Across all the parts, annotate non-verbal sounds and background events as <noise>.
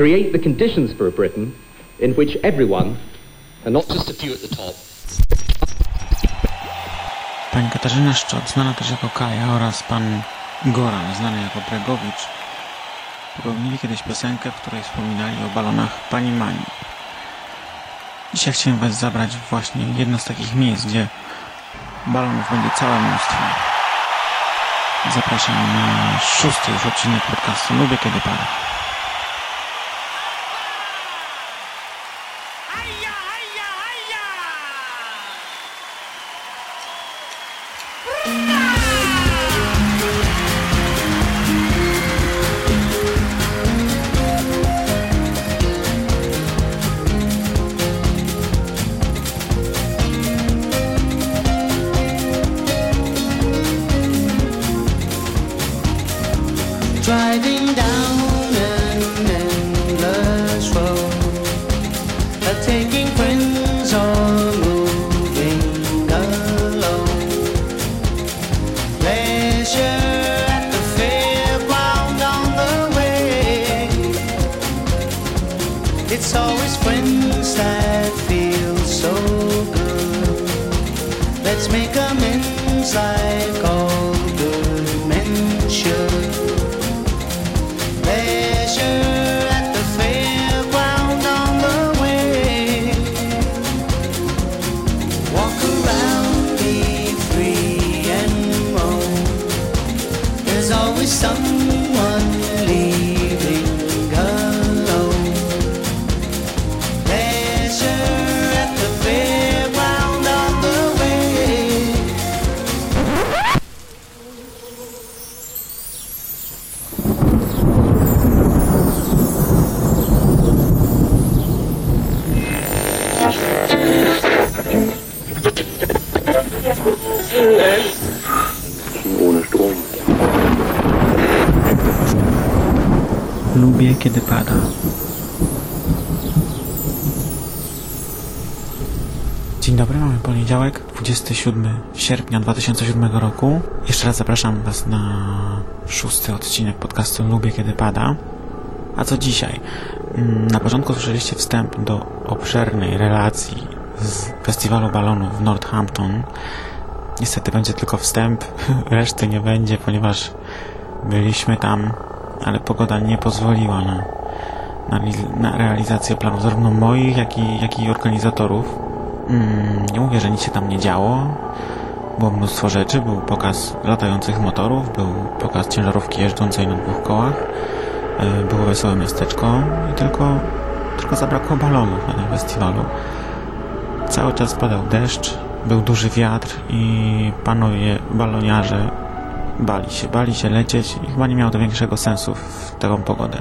create the conditions for a Britain in which everyone, and not just a few at the top, Pani Katarzyna Szczot, znana też jako Kaja oraz pan Goran, znany jako Bregowicz, popełnili kiedyś piosenkę, w której wspominali o balonach Pani Mani. Dzisiaj chciałem Was zabrać właśnie jedno z takich miejsc, gdzie balonów będzie całe mnóstwo. Zapraszam na szósty już odcinek podcastu Lubię Kiedy Pada. Let's make amends like all Lubię Kiedy Pada. Dzień dobry, mamy poniedziałek, 27 sierpnia 2007 roku. Jeszcze raz zapraszam Was na szósty odcinek podcastu Lubię Kiedy Pada. A co dzisiaj? Mm, Na początku słyszeliście wstęp do obszernej relacji z festiwalu balonów w Northampton. Niestety będzie tylko wstęp, <laughs> reszty nie będzie, ponieważ byliśmy tam, ale pogoda nie pozwoliła na, na, na realizację planów zarówno moich, jak i, jak i organizatorów. Mm, nie mówię, że nic się tam nie działo. Było mnóstwo rzeczy, był pokaz latających motorów, był pokaz ciężarówki jeżdżącej na dwóch kołach, e, było wesołe miasteczko i tylko, tylko zabrakło balonów na tym festiwalu. Cały czas padał deszcz, był duży wiatr i panowie baloniarze bali się, bali się lecieć i chyba nie miało to większego sensu w taką pogodę.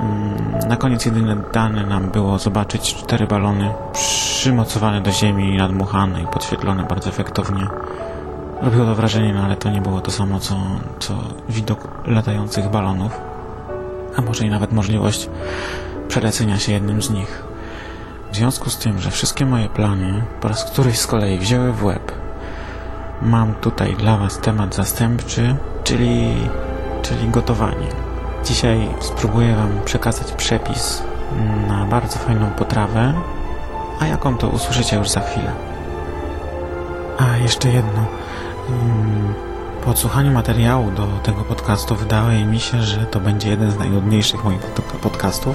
Mm, Na koniec jedyne dane nam było zobaczyć cztery balony przymocowane do ziemi, nadmuchane i podświetlone bardzo efektownie. Robiło to wrażenie, no ale to nie było to samo, co, co widok latających balonów, a może i nawet możliwość przelecenia się jednym z nich. W związku z tym, że wszystkie moje plany po raz któryś z kolei wzięły w łeb, mam tutaj dla Was temat zastępczy, czyli, czyli gotowanie. Dzisiaj spróbuję Wam przekazać przepis na bardzo fajną potrawę, a jaką to usłyszycie już za chwilę. A jeszcze jedno. Mm, Po odsłuchaniu materiału do tego podcastu wydaje mi się, że to będzie jeden z najnudniejszych moich pod- podcastów.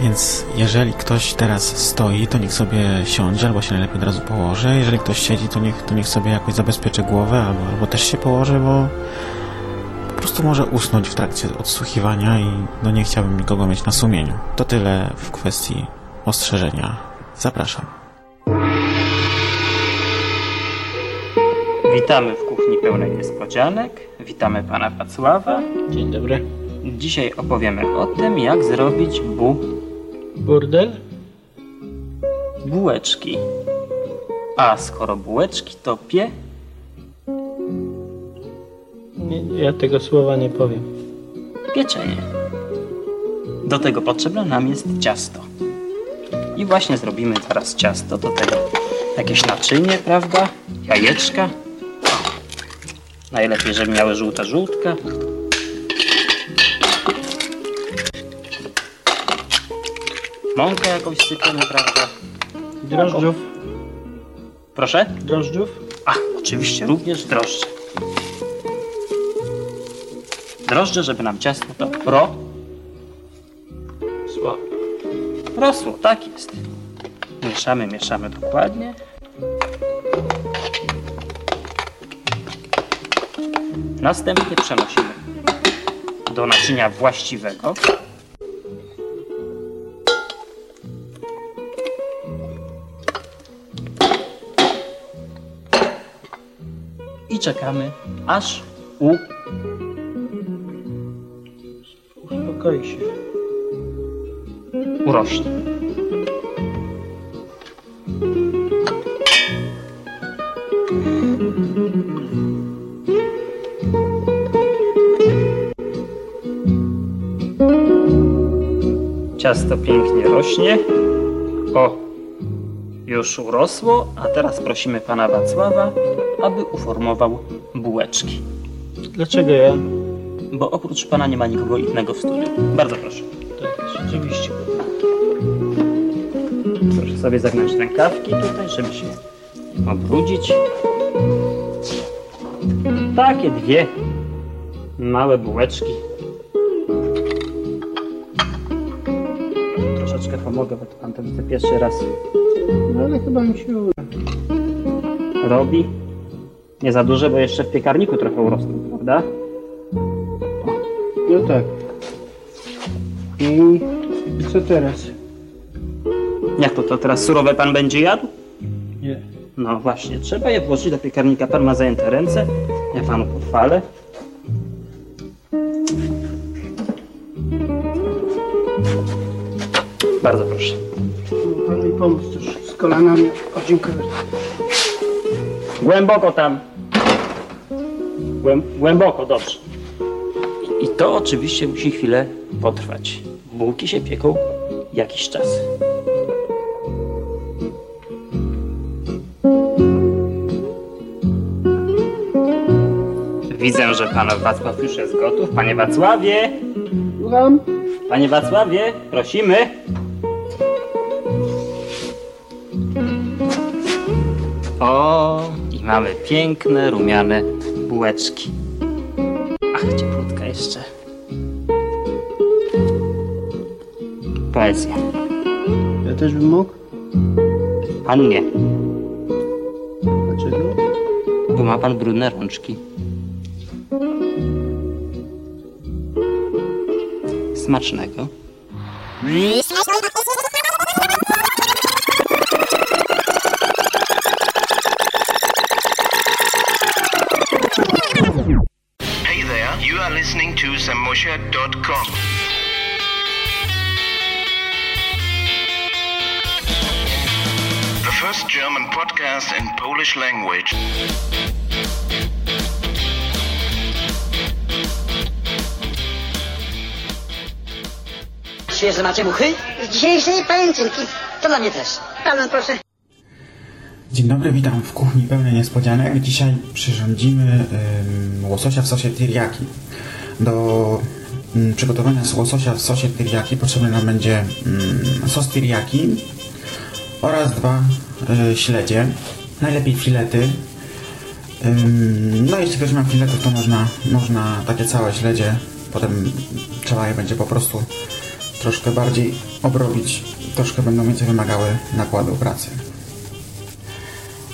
Więc jeżeli ktoś teraz stoi, to niech sobie siądzie albo się najlepiej od razu położy. Jeżeli ktoś siedzi, to niech, to niech sobie jakoś zabezpieczy głowę albo, albo też się położy, bo po prostu może usnąć w trakcie odsłuchiwania i no nie chciałbym nikogo mieć na sumieniu. To tyle w kwestii ostrzeżenia. Zapraszam. Witamy w kuchni pełnej niespodzianek. Witamy pana Wacława. Dzień dobry. Dzisiaj opowiemy o tym, jak zrobić bu Burdel? bułeczki. A skoro bułeczki, to pie Nie, ja tego słowa nie powiem. pieczenie. Do tego potrzebne nam jest ciasto. I właśnie zrobimy teraz ciasto. Do tego jakieś naczynie, prawda? Jajeczka. Najlepiej, żeby miały żółta żółtka. Mąkę jakąś sypiemy, prawda? Drożdżów. Proszę? Drożdżów. A, oczywiście również drożdże. Drożdże, żeby nam ciasto to ro, Słabo. rosło, tak jest. Mieszamy, mieszamy dokładnie. Następnie przenosimy do naczynia właściwego. I czekamy, aż u Uspokoi się. urośnie. Ciasto pięknie rośnie. O, już urosło, a teraz prosimy pana Wacława, aby uformował bułeczki. Dlaczego ja? Bo oprócz pana nie ma nikogo innego w studiu. Bardzo proszę. Tak, rzeczywiście. Proszę sobie zagnąć rękawki tutaj, żeby się obrudzić. Takie dwie małe bułeczki. Troszeczkę pomogę, bo to pan to widzę pierwszy raz No ale chyba mi się uda. robi. Nie za duże, bo jeszcze w piekarniku trochę urosną, prawda? No tak. I co teraz? Jak to, to teraz surowe pan będzie jadł? Nie. No właśnie, trzeba je włożyć do piekarnika. Pan ma zajęte ręce. Ja panu pochwalę. Bardzo proszę. Pan mi pomóc też z kolanami. O, dziękuję. Głęboko tam. Głęb głęboko, dobrze. I, I to oczywiście musi chwilę potrwać. Bułki się pieką jakiś czas. Widzę, że pan Wacław już jest gotów. Panie Wacławie! Słucham? Panie Wacławie, prosimy. Mamy piękne, rumiane bułeczki. Ach, cieplutka jeszcze. Poezja. Ja też bym mógł? Pan nie, Dlaczego? bo ma pan brudne rączki. Smacznego. Language. Świeże macie muchy? Z dzisiejszej pajęczynki. To dla mnie też. Pardon, proszę. Dzień dobry, witam w kuchni pełnej niespodzianek. Dzisiaj przyrządzimy ym, łososia w sosie teriyaki. Do ym, przygotowania z łososia w sosie teriyaki potrzebny nam będzie ym, sos teriyaki oraz dwa y, śledzie, najlepiej filety. No jeśli ma filetów, to można, można takie całe śledzie, potem trzeba je będzie po prostu troszkę bardziej obrobić, troszkę będą więcej wymagały nakładu pracy.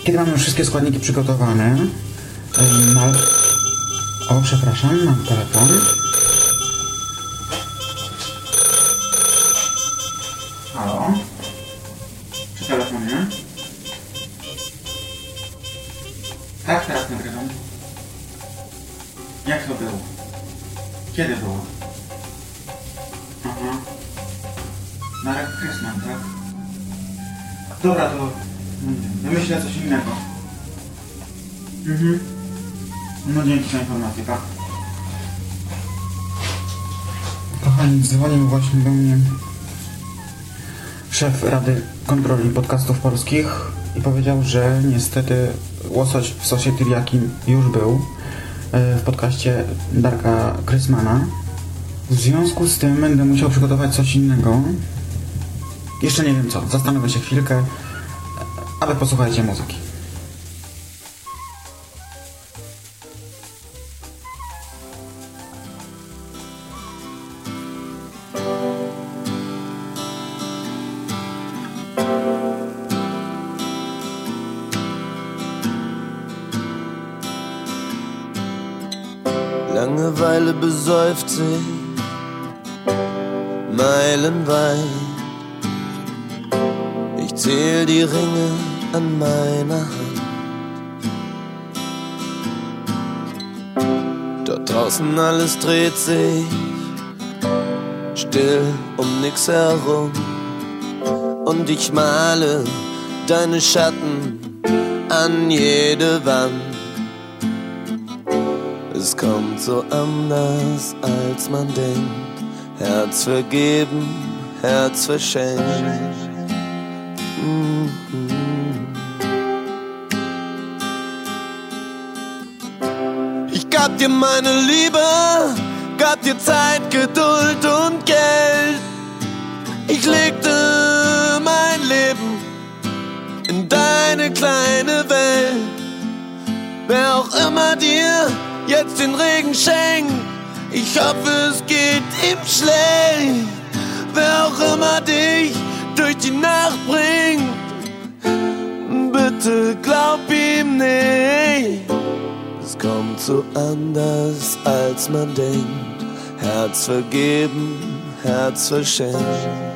Kiedy mamy już wszystkie składniki przygotowane, o przepraszam, mam telefon. Tak. Kochani, dzwonił właśnie do mnie szef Rady Kontroli Podcastów Polskich i powiedział, że niestety łosoś w sosie teriyaki już był e, w podcaście Darka Krysmana. W związku z tym będę musiał przygotować coś innego Jeszcze nie wiem co. Zastanowię się chwilkę, a wy posłuchajcie muzyki. Sich meilenweit. Ich zähl die Ringe an meiner Hand. Dort draußen alles dreht sich still um nix herum. Und ich male deine Schatten an jede Wand. Kommt so anders, als man denkt. Herz vergeben, Herz verschenkt. Ich gab dir meine Liebe, gab dir Zeit, Geduld und Geld. Ich legte mein Leben in deine kleine Welt. Wer auch immer dir jetzt den Regen schenkt, ich hoffe, es geht ihm schlecht. Wer auch immer dich durch die Nacht bringt, bitte glaub ihm nicht. Es kommt so anders, als man denkt. Herz vergeben, Herz verschenkt.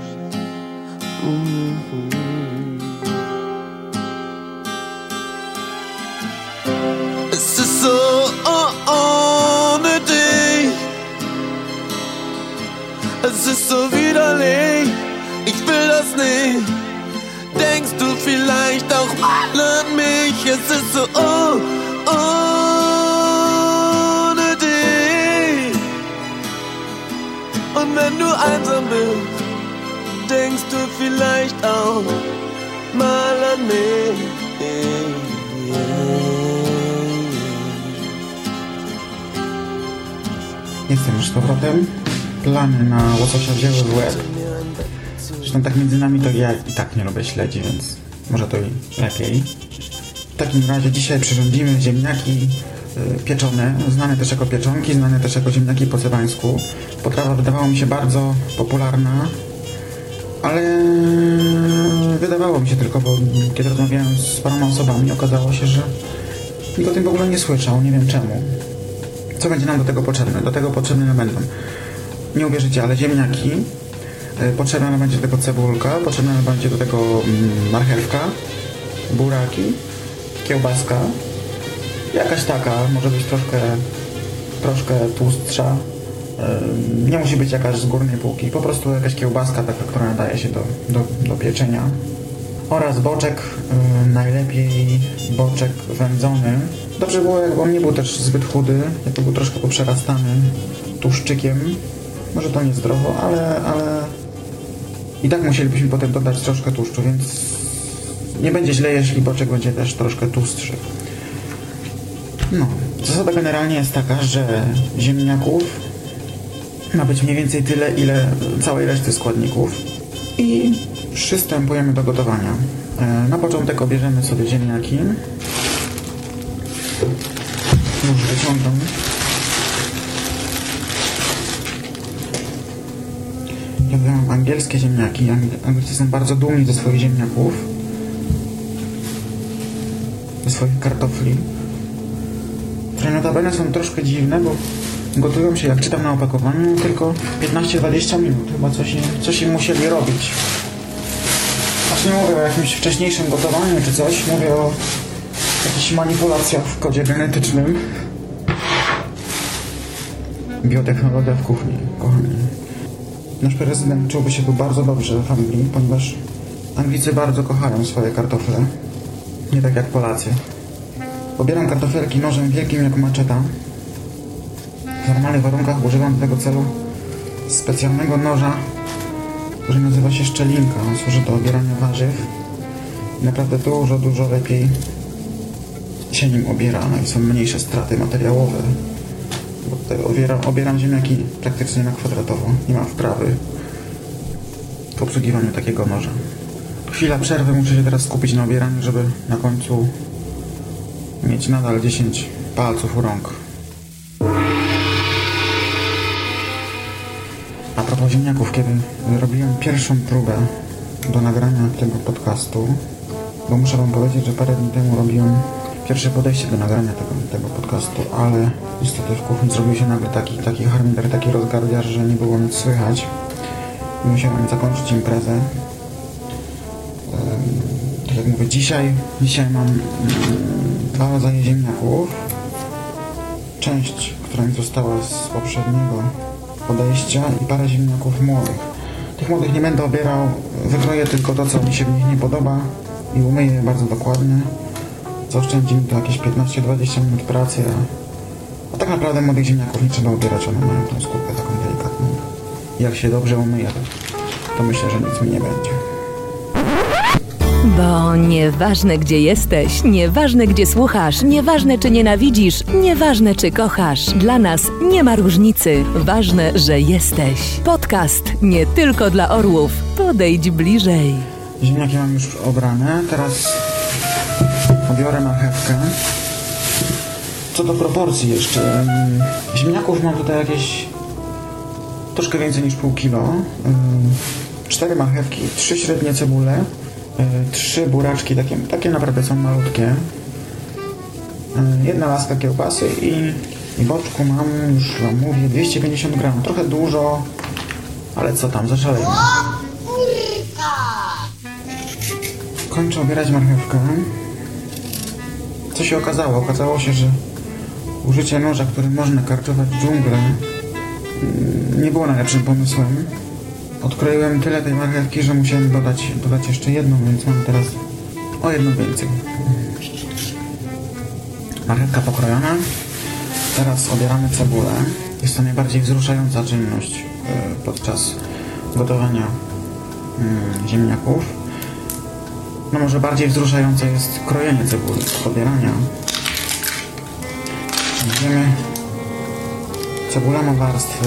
So widerlich. Ich will das nicht. Denkst du vielleicht auch mal an mich? Es ist so oh, ohne dich. Und wenn du einsam bist, denkst du vielleicht auch mal an mich. Jestem już z powrotem. Plany na łososia wzięły w łeb. Zresztą tak między nami to ja i tak nie lubię śledzi, więc może to i lepiej. W takim razie dzisiaj przyrządzimy ziemniaki y, pieczone, znane też jako pieczonki, znane też jako ziemniaki po cebańsku. Potrawa wydawała mi się bardzo popularna, ale wydawało mi się tylko, bo kiedy rozmawiałem z paroma osobami, okazało się, że nikt o tym w ogóle nie słyszał, nie wiem czemu. Co będzie nam do tego potrzebne? Do tego potrzebne będą, nie uwierzycie, ale ziemniaki, y, potrzebna nam będzie do tego cebulka, potrzebna nam będzie do tego mm, marchewka, buraki, kiełbaska, jakaś taka, może być troszkę, troszkę tłustsza, y, nie musi być jakaś z górnej półki, po prostu jakaś kiełbaska taka, która nadaje się do, do, do pieczenia oraz boczek, y, najlepiej boczek wędzony. Dobrze było, jakby on nie był też zbyt chudy, jakby był troszkę poprzerastany tłuszczykiem. Może to niezdrowo, ale, ale i tak musielibyśmy potem dodać troszkę tłuszczu, więc nie będzie źle, jeśli boczek będzie też troszkę tłustszy. No, zasada generalnie jest taka, że ziemniaków ma być mniej więcej tyle, ile całej reszty składników i przystępujemy do gotowania. E, Na początek obierzemy sobie ziemniaki. Już wyciągam. Ja mam angielskie ziemniaki. Ang- Anglicy są bardzo dumni ze swoich ziemniaków. Ze swoich kartofli. Które notabene są troszkę dziwne, bo gotują się, jak czytam na opakowaniu, tylko 15-20 minut. Chyba coś, coś im musieli robić. Znaczy nie mówię o jakimś wcześniejszym gotowaniu czy coś, mówię o jakichś manipulacjach w kodzie genetycznym. Biotechnologia w kuchni, kochani. Nasz prezydent czułby się tu bardzo dobrze w Anglii, ponieważ Anglicy bardzo kochają swoje kartofle. Nie tak jak Polacy. Pobieram kartofelki nożem wielkim jak maczeta. W normalnych warunkach używam do tego celu specjalnego noża, który nazywa się szczelinka. On służy do obierania warzyw. Naprawdę dużo, dużo lepiej się nim obiera, no i są mniejsze straty materiałowe. Tutaj obieram, obieram ziemniaki praktycznie na kwadratowo, nie ma wprawy. w obsługiwaniu takiego noża. Chwila przerwy, muszę się teraz skupić na obieraniu, żeby na końcu mieć nadal 10 palców u rąk. A propos ziemniaków, kiedy robiłem pierwszą próbę do nagrania tego podcastu, bo muszę wam powiedzieć, że parę dni temu robiłem pierwsze podejście do nagrania tego, tego podcastu, ale niestety w kuchni zrobił się nagle taki, taki harmider, taki rozgardiarz, że nie było nic słychać. Musiałem zakończyć imprezę. Tak jak mówię, dzisiaj, dzisiaj mam mm, dwa rodzaje ziemniaków. Część, która mi została z poprzedniego podejścia i parę ziemniaków młodych. Tych młodych nie będę obierał, wykroję tylko to, co mi się w nich nie podoba i umyję je bardzo dokładnie. Zaoszczędzi mi to jakieś 15-20 minut pracy, a, a tak naprawdę młodych ziemniaków nie trzeba obierać, one mają tą skórkę taką delikatną. Jak się dobrze umyję, to, to myślę, że nic mi nie będzie. Bo nieważne gdzie jesteś, nieważne gdzie słuchasz, nieważne czy nienawidzisz, nieważne czy kochasz, dla nas nie ma różnicy. Ważne, że jesteś. Podcast nie tylko dla orłów. Podejdź bliżej. Ziemniaki mam już obrane, teraz obiorę marchewkę. Co do proporcji jeszcze, ziemniaków mam tutaj jakieś troszkę więcej niż pół kilo. Cztery marchewki, trzy średnie cebule, trzy buraczki, takie, takie naprawdę są malutkie. Jedna laska kiełbasy i, i boczku mam, już wam mówię, 250 gram. Trochę dużo, ale co tam, zaszalejmy. Kończę obierać marchewkę. Co się okazało? Okazało się, że użycie noża, którym można karczować dżunglę, mm, nie było najlepszym pomysłem. Odkroiłem tyle tej marchewki, że musiałem dodać, dodać jeszcze jedną, więc mam teraz o jedną więcej. Marchewka pokrojona. Teraz obieramy cebulę. Jest to najbardziej wzruszająca czynność e, podczas gotowania mm, ziemniaków. No może bardziej wzruszające jest krojenie cebuli, obierania. Wiemy, cebula ma warstwy.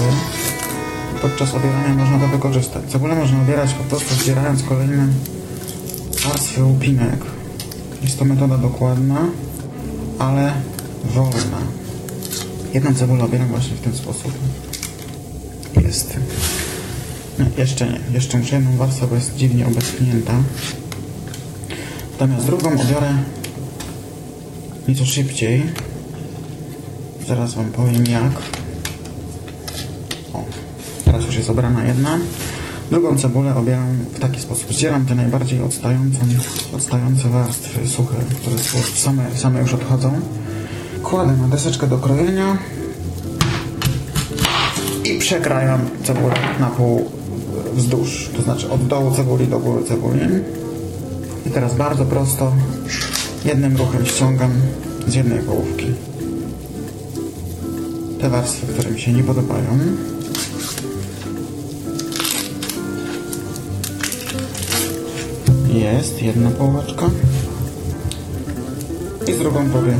Podczas obierania można to wykorzystać. Cebulę można obierać po prostu kolejne warstwy łupinek. Jest to metoda dokładna, ale wolna. Jedną cebulę obieram właśnie w ten sposób. Jest. Nie, jeszcze nie. Jeszcze muszę jedną warstwę, bo jest dziwnie obetchnięta. Natomiast drugą obiorę nieco szybciej. Zaraz Wam powiem jak. O, teraz już jest obrana jedna. Drugą cebulę obieram w taki sposób. Zdzieram te najbardziej odstającą, odstające warstwy suche, które same, same już odchodzą. Kładę na deseczkę do krojenia i przekrajam cebulę na pół wzdłuż. To znaczy od dołu cebuli do góry cebuli. Teraz bardzo prosto jednym ruchem ściągam z jednej połówki te warstwy, które mi się nie podobają. Jest jedna połóweczka. I z drugą robię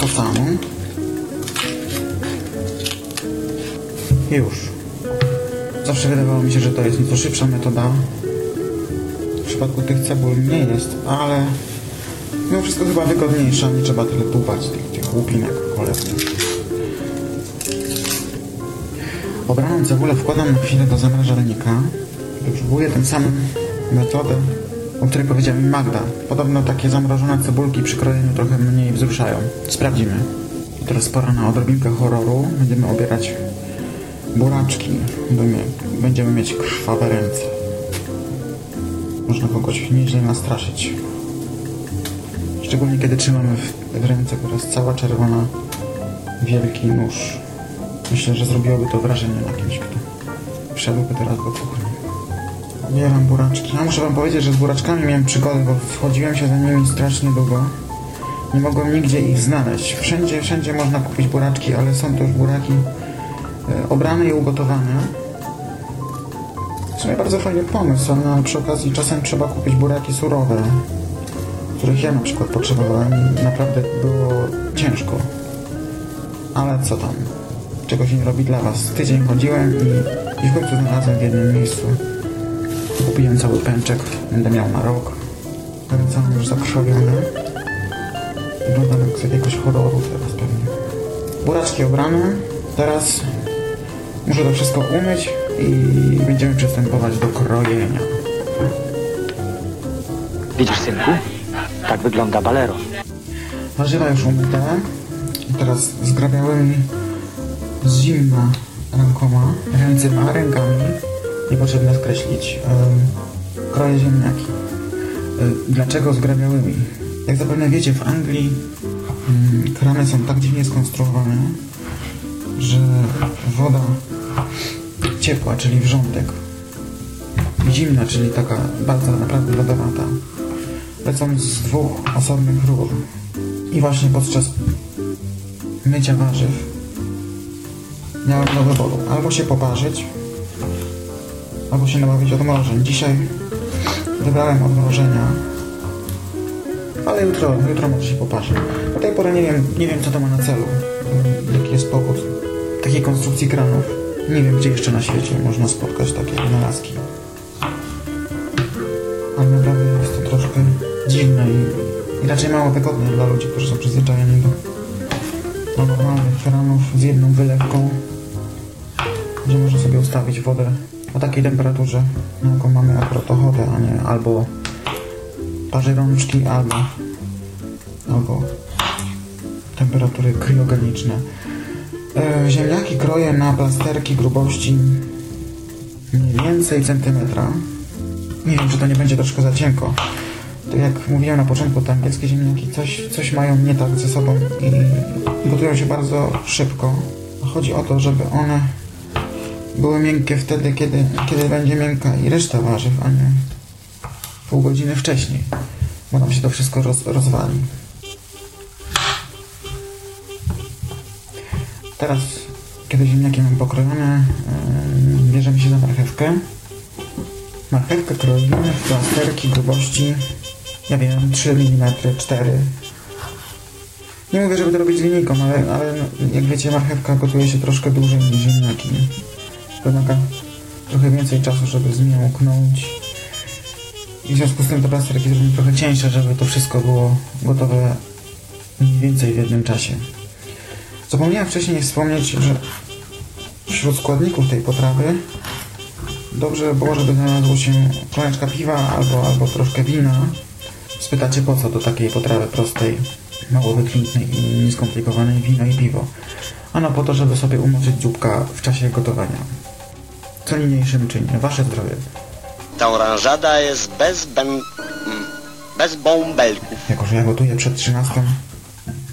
to samo. Już. Zawsze wydawało mi się, że to jest nieco szybsza metoda. Przypadku tych cebul nie jest, ale mimo wszystko chyba wygodniejsza. Nie trzeba tyle dłubać tych, tych łupinek cholewnych. Obraną cebulę wkładam na chwilę do zamrażalnika. Próbuję tym samym metodę, o której powiedziała mi Magda. Podobno takie zamrożone cebulki przy krojeniu trochę mniej wzruszają. Sprawdzimy. Teraz pora na odrobinkę horroru. Będziemy obierać buraczki. Będziemy mieć krwawe ręce. Można kogoś nieźle nastraszyć. Szczególnie kiedy trzymamy w, ręce po raz cała czerwona wielki nóż. Myślę, że zrobiłoby to wrażenie na kimś, kto wszedłby teraz do kuchni. Obieram buraczki. Ja muszę wam powiedzieć, że z buraczkami miałem przygodę, bo wchodziłem się za nimi strasznie długo. Nie mogłem nigdzie ich znaleźć. Wszędzie, wszędzie można kupić buraczki, ale są to już buraki e, obrane i ugotowane. W sumie bardzo fajny pomysł, ale przy okazji czasem trzeba kupić buraki surowe, których ja na przykład potrzebowałem naprawdę było ciężko. Ale co tam? Czego się nie robi dla was? Tydzień chodziłem i, i w końcu znalazłem w jednym miejscu Kupiłem cały pęczek, będę miał na rok. Cały już zakrwawiony. Wyglądam jak z jakiegoś horroru teraz pewnie. Buraczki obrane. Teraz muszę to wszystko umyć i będziemy przystępować do krojenia. Widzisz, synku? Tak wygląda balero. Warzywa już umyte. I teraz zgrabiałymi z zimna rękoma, ręcyma, rękami. Niepotrzebne skreślić. Um, kroję ziemniaki. Um, dlaczego zgrabiałymi? Jak zapewne wiecie, w Anglii um, krany są tak dziwnie skonstruowane, że woda ciepła, czyli wrzątek, zimna, czyli taka bardzo naprawdę lodowata, lecą z dwóch osobnych rur. I właśnie podczas mycia warzyw miałem do wyboru albo się poparzyć, albo się nabawić odmrożeń. Dzisiaj wybrałem odmrożenia, ale jutro, jutro może się poparzę. Do tej pory nie wiem, nie wiem co to ma na celu, jaki jest powód takiej konstrukcji kranów. Nie wiem, gdzie jeszcze na świecie można spotkać takie wynalazki. Ale naprawdę jest to troszkę dziwne i, i raczej mało wygodne dla ludzi, którzy są przyzwyczajeni do, normalnych kranów z jedną wylewką, gdzie można sobie ustawić wodę o takiej temperaturze, na jaką mamy akurat ochotę, a nie albo parzy rączki, albo, albo temperatury kryogeniczne. E, ziemniaki kroję na plasterki grubości mniej więcej centymetra. Nie wiem, czy to nie będzie troszkę za cienko. Tak jak mówiłem na początku, te angielskie ziemniaki coś, coś mają nie tak ze sobą i gotują się bardzo szybko. Chodzi o to, żeby one były miękkie wtedy, kiedy, kiedy będzie miękka i reszta warzyw, a nie pół godziny wcześniej, bo nam się to wszystko roz, rozwali. Teraz, kiedy ziemniaki mam pokrojone, bierzemy się za marchewkę. Marchewkę kroimy w plasterki grubości, ja wiem, 3 mm, 4 Nie mówię, żeby to robić z linijką, ale, ale jak wiecie, marchewka gotuje się troszkę dłużej niż ziemniaki. Wymaga trochę więcej czasu, żeby z nią uknąć. I w związku z tym te plasterki zrobimy trochę cieńsze, żeby to wszystko było gotowe mniej więcej w jednym czasie. Zapomniałem wcześniej wspomnieć, że wśród składników tej potrawy dobrze było, żeby znalazło się szklaneczka piwa albo, albo troszkę wina. Spytacie po co do takiej potrawy prostej, mało wykwintnej i nieskomplikowanej wino i piwo. Ano po to, żeby sobie umoczyć dzióbka w czasie gotowania. Co niniejszym czynię. Wasze zdrowie. Ta oranżada jest bez ben... bez bąbelków. Jako, że ja gotuję przed 13,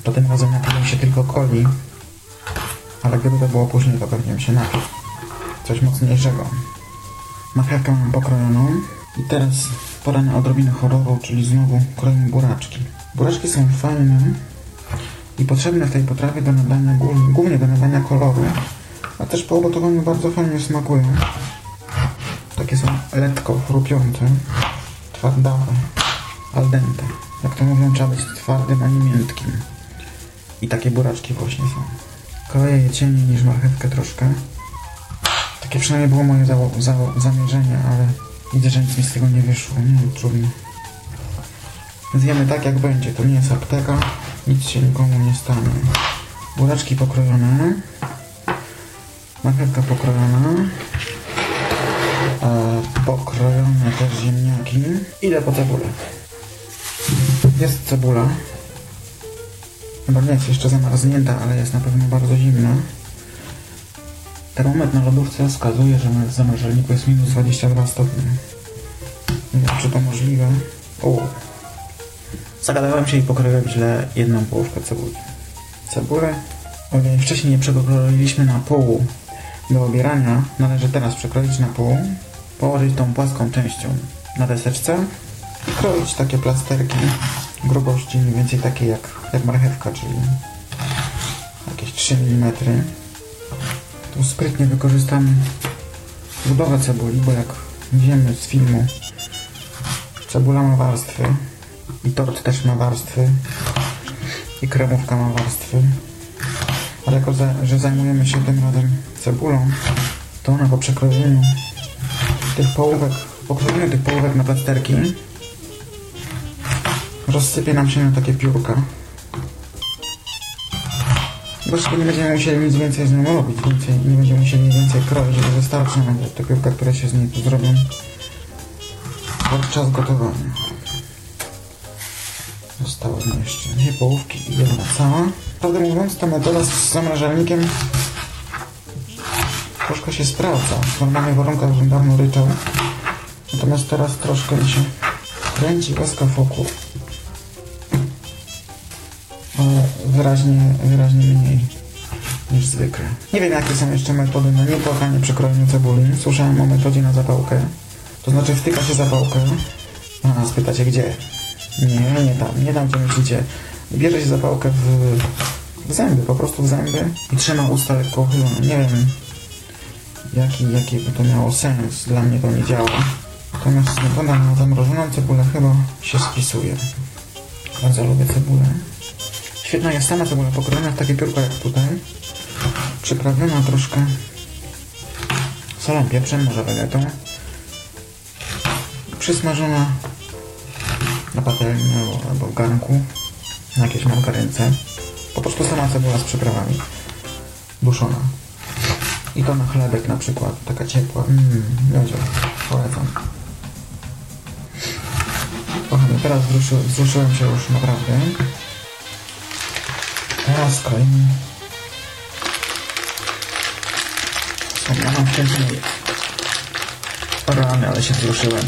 to tym razem napiłem się tylko coli. Ale gdyby to było później, to pewnie bym się napił. Coś mocniejszego. Marchewkę mam pokrojoną. I teraz pora na odrobinę horroru, czyli znowu kroimy buraczki. Buraczki są fajne i potrzebne w tej potrawie do nadania, głó- głównie do nadania koloru, a też po ugotowaniu bardzo fajnie smakują. Takie są letko chrupiące, twardawe, al dente. Jak to mówią, trzeba być twardym, a nie miętkim. I takie buraczki właśnie są. Kroję je ciemniej niż marchewkę troszkę. Takie przynajmniej było moje za- za- zamierzenie, ale widzę, że nic mi z tego nie wyszło. Nie trudno. Zjemy tak jak będzie, to nie jest apteka, nic się nikomu nie stanie. Buraczki pokrojone, marchewka pokrojona, e, pokrojone też ziemniaki. Idę po cebulę. Jest cebula. Chyba jest jeszcze zamarznięta, ale jest na pewno bardzo zimna. Termometr na lodówce wskazuje, że w zamrażalniku jest minus 22 stopnie. Nie wiem, czy to możliwe. O. Zagadałem się i pokroiłem źle jedną połówkę cebuli. Cebulę, o ile wcześniej nie przekroiliśmy na pół do obierania, należy teraz przekroić na pół, położyć tą płaską częścią na deseczce i kroić takie plasterki grubości mniej więcej takie jak, jak marchewka, czyli jakieś 3 mm. Tu sprytnie wykorzystamy budowę cebuli, bo jak wiemy z filmu, cebula ma warstwy i tort też ma warstwy i kremówka ma warstwy. Ale jako, że zajmujemy się tym razem cebulą, to ona po przekrojeniu tych połówek pokrojeniu tych połówek na plasterki rozsypie nam się na takie piórka. Właściwie nie będziemy musieli nic więcej z nią robić, więcej, nie będziemy musieli nic więcej kroić, bo wystarczy nam te piórka, które się z niej tu zrobią podczas gotowania. Zostały mi jeszcze dwie połówki i jedna cała. Prawdę mówiąc, ta metoda z zamrażalnikiem troszkę się sprawdza. W normalnych warunkach bym dawno ryczał. Natomiast teraz troszkę mi się kręci łezka wokół. Wyraźnie, wyraźnie mniej niż zwykle. Nie wiem jakie są jeszcze metody na niepłakanie przekrojeniu cebuli. Słyszałem o metodzie na zapałkę. To znaczy wtyka się zapałkę. A, spytacie gdzie? Nie, nie tam, nie tam gdzie myślicie. Bierze się zapałkę w, w zęby, po prostu w zęby i trzyma usta lekko uchylone. Nie wiem jaki, jaki by to miało sens. Dla mnie to nie działa. Natomiast metoda na zamrożoną cebulę chyba się spisuje. Bardzo lubię cebulę. Świetna jest sama cebula pokrojona w takie piórko jak tutaj. Przyprawiona troszkę solą, pieprzem, może wegetą. Przysmażona na patelni albo, w garnku na jakiejś margarynce. Po prostu sama cebula z przyprawami. Duszona. I to na chlebek na przykład, taka ciepła. Mmm, miodzio, polecam. Kochani, teraz wzruszy, wzruszyłem się już naprawdę. Teraz kroimy. Wspomniałam wcześniej. O rany, ale się wzruszyłem.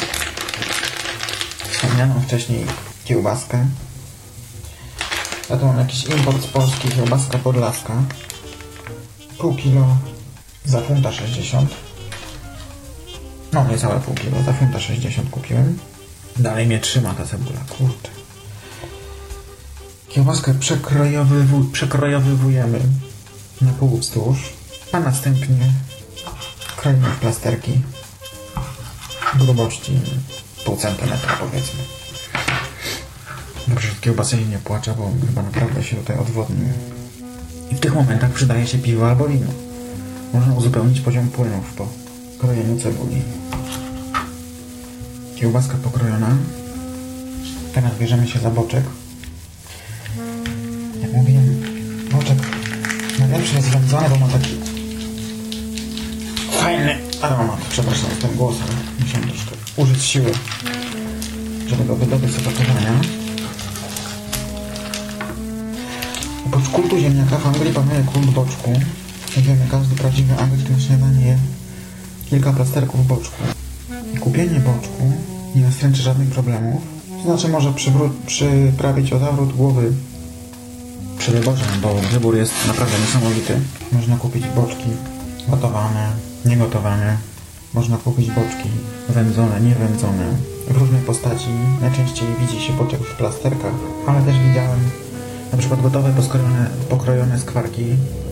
Wspomnianą wcześniej kiełbaskę. Ja tu mam jakiś import z Polski, kiełbaska podlaska. Pół kilo za funta 60. No, niecałe pół kilo, za funta 60 kupiłem. Dalej mnie trzyma ta cebula, kurczę. Kiełbaskę przekrojowywu, przekrojowywujemy na pół wzdłuż, a następnie kroimy w plasterki grubości pół centymetra powiedzmy. Dobrze, że kiełbasa jej nie płacze, bo chyba naprawdę się tutaj odwodnił. I w tych momentach przydaje się piwo albo wino. Można uzupełnić poziom płynów po krojeniu cebuli. Kiełbaska pokrojona. Teraz bierzemy się za boczek. Jest wędzony, bo ma taki fajny aromat. Przepraszam za ten głos, ale musiałem troszkę użyć siły, żeby go wydobyć z opakowania. Oprócz kultu ziemniaka w Anglii panuje kult boczku. Jak wiemy, każdy prawdziwy Anglik na śniadanie je kilka plasterków boczku. I kupienie boczku nie nastręczy żadnych problemów. To znaczy może przyprawić o zawrót głowy przy wyborze, bo wybór jest naprawdę niesamowity. Można kupić boczki gotowane, niegotowane. Można kupić boczki wędzone, niewędzone. W różnej postaci. Najczęściej widzi się boczek w plasterkach, ale też widziałem na przykład gotowe, poskrojone, pokrojone skwarki,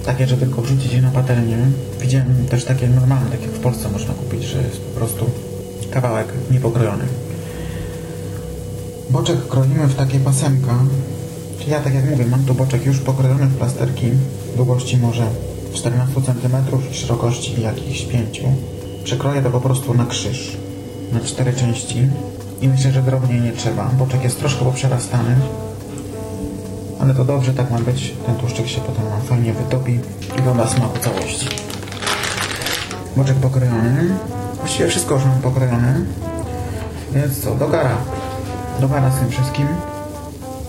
takie, że tylko wrzucić je na patelnię. Widziałem też takie normalne, takie jak w Polsce można kupić, że jest po prostu kawałek niepokrojony. Boczek kroimy w takie pasemka. Ja tak jak mówię, mam tu boczek już pokrojony w plasterki długości może 14 cm i szerokości jakichś 5. Przekroję to po prostu na krzyż, na cztery części i myślę, że drobniej nie trzeba. Boczek jest troszkę poprzerastany, ale to dobrze, tak ma być. Ten tłuszczyk się potem fajnie wytopi i doda smaku całości. Boczek pokrojony. Właściwie wszystko już mam pokrojone. Więc co, do gara. Do gara z tym wszystkim.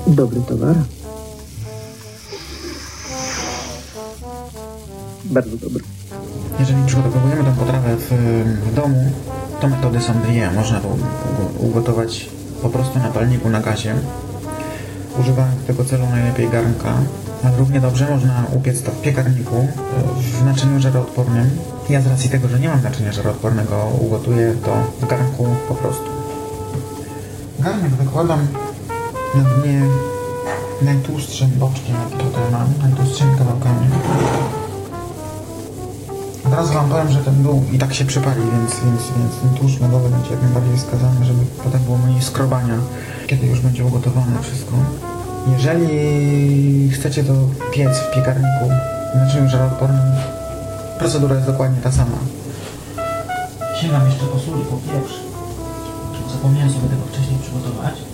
Dobry towar. Bardzo dobry. Jeżeli przygotowujemy tę potrawę w, w domu, to metody są dwie. Można to ugotować po prostu na palniku na gazie. Używając tego celu najlepiej garnka. Równie dobrze można upiec to w piekarniku w naczyniu żaroodpornym. Ja z racji tego, że nie mam naczynia żaroodpornego, ugotuję to w garnku po prostu. Garnek wykładam na dnie najtłustszym boczkiem, mam, najtłustszymi kawałkami. Od razu Wam powiem, że ten dół i tak się przypali, więc, więc, więc ten tłuszcz lodowy będzie jak najbardziej wskazany, żeby potem było mniej skrobania, kiedy już będzie ugotowane wszystko. Jeżeli chcecie to piec w piekarniku, naczyniu żaroodpornym, procedura jest dokładnie ta sama. Sięgam jeszcze po sól i po pieprz. Zapomniałem sobie tego wcześniej przygotować.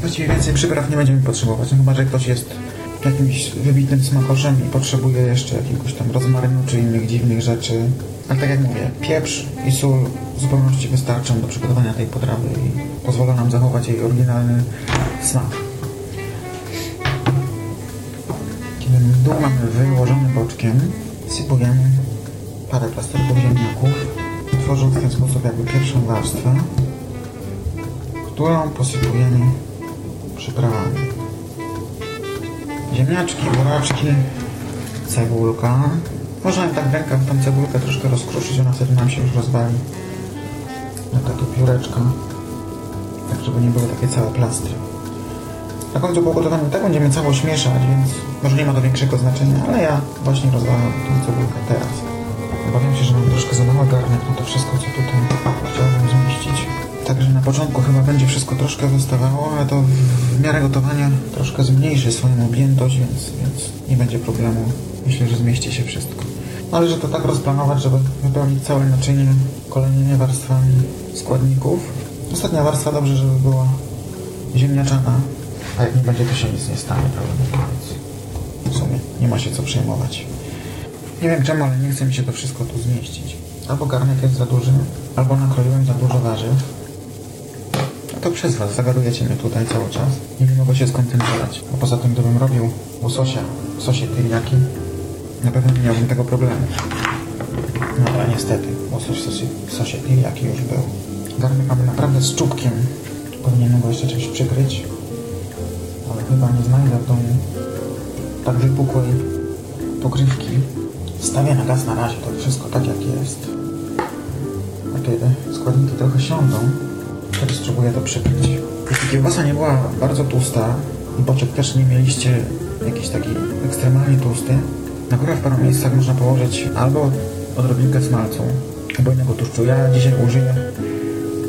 Właściwie więcej przypraw nie będziemy potrzebować, no chyba, że ktoś jest jakimś wybitnym smakoszem i potrzebuje jeszcze jakiegoś tam rozmarynu czy innych dziwnych rzeczy. Ale tak jak mówię, pieprz i sól w zupełności wystarczą do przygotowania tej potrawy i pozwolą nam zachować jej oryginalny smak. Kiedy dół mamy wyłożony boczkiem, sypujemy parę plasterków ziemniaków, tworząc w ten sposób jakby pierwszą warstwę, którą posypujemy przyprawami. Ziemniaczki, buraczki, cebulka. Można tak rękach tą cebulkę troszkę rozkruszyć, ona wtedy nam się już rozwali. Taka tu pióreczka. Tak, żeby nie były takie całe plastry. Na końcu po gotowaniu tak będziemy całość mieszać, więc może nie ma to większego znaczenia, ale ja właśnie rozwalam tą cebulkę teraz. Obawiam się, że mam troszkę za mały garnek na to wszystko, co tutaj chciałbym zmieścić. Także na początku chyba będzie wszystko troszkę zostawało, ale to w miarę gotowania troszkę zmniejszy swoją objętość, więc, więc nie będzie problemu. Myślę, że zmieści się wszystko. Należy to tak rozplanować, żeby wypełnić całe naczynie kolejnymi warstwami składników. Ostatnia warstwa dobrze, żeby była ziemniaczana, a jak nie będzie, to się nic nie stanie, prawda? W sumie nie ma się co przejmować. Nie wiem czemu, ale nie chce mi się to wszystko tu zmieścić. Albo garnek jest za duży, albo nakroiłem za dużo warzyw. To przez Was, zagadujecie mnie tutaj cały czas i nie mogę się skoncentrować. A poza tym, gdybym robił łososia sosie tyriaki, na pewno nie miałbym tego problemu. No ale niestety, łosoś w sosie, sosie tyriaki już był. Garnek mamy naprawdę z czubkiem. Powinienem go jeszcze czymś przykryć. Ale chyba nie znajdę w domu tak wypukłej pokrywki. Stawię na gaz na razie, to wszystko tak jak jest. A kiedy składniki trochę siądą, wtedy spróbuję to przykryć. Jeśli kiełbasa nie była bardzo tłusta i boczek też nie mieliście jakiś taki ekstremalnie tłusty, na górę w paru miejscach można położyć albo odrobinkę smalcu, albo innego tłuszczu. Ja dzisiaj użyję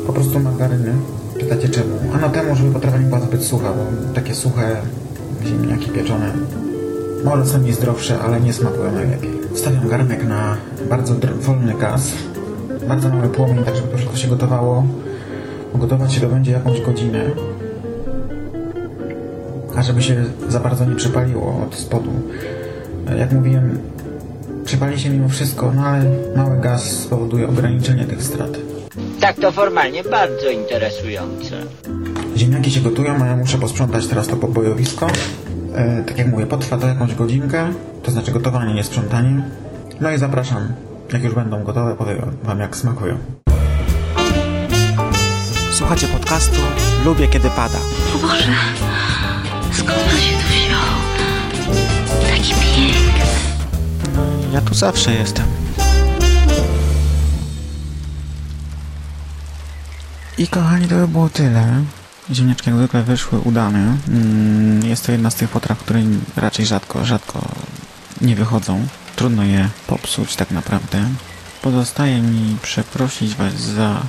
po prostu margaryny. Pytacie czemu? Ano temu, żeby potrawa nie była zbyt sucha, bo takie suche ziemniaki pieczone może są niezdrowsze, ale nie smakują najlepiej. Wstawiam garnek na bardzo wolny gaz. Bardzo mały płomień, tak żeby to wszystko się gotowało. Gotować się to będzie jakąś godzinę. A żeby się za bardzo nie przypaliło od spodu. Jak mówiłem, przypali się mimo wszystko, no ale mały gaz spowoduje ograniczenie tych strat. Tak to formalnie bardzo interesujące. Ziemniaki się gotują, a ja muszę posprzątać teraz to pobojowisko. E, tak jak mówię, potrwa to jakąś godzinkę, to znaczy gotowanie, nie sprzątanie. No i zapraszam, jak już będą gotowe, powiem Wam jak smakują. Słuchacie podcastu Lubię Kiedy Pada. O Boże, skąd on się tu wziął? Taki piękny. Ja tu zawsze jestem. I kochani, to by było tyle. Ziemniaczki jak zwykle wyszły udane. Mm, Jest to jedna z tych potraw, które raczej rzadko, rzadko nie wychodzą. Trudno je popsuć tak naprawdę. Pozostaje mi przeprosić Was za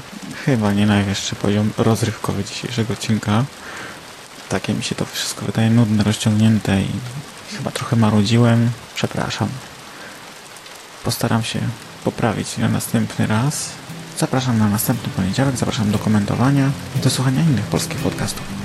chyba nie najwyższy poziom rozrywkowy dzisiejszego odcinka. Takie mi się to wszystko wydaje nudne, rozciągnięte i chyba trochę marudziłem. Przepraszam. Postaram się poprawić na następny raz. Zapraszam na następny poniedziałek, zapraszam do komentowania i do słuchania innych polskich podcastów.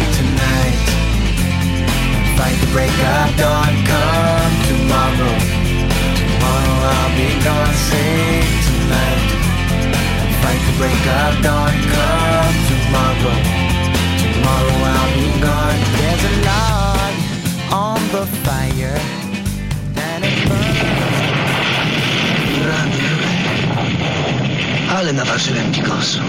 fight the break of dawn. Come tomorrow, tomorrow I'll be gone. Say tonight, fight the break of dawn. Come tomorrow, tomorrow I'll be gone. There's a log on the fire, and it burns. Rany, ale naważyłem ci kosu.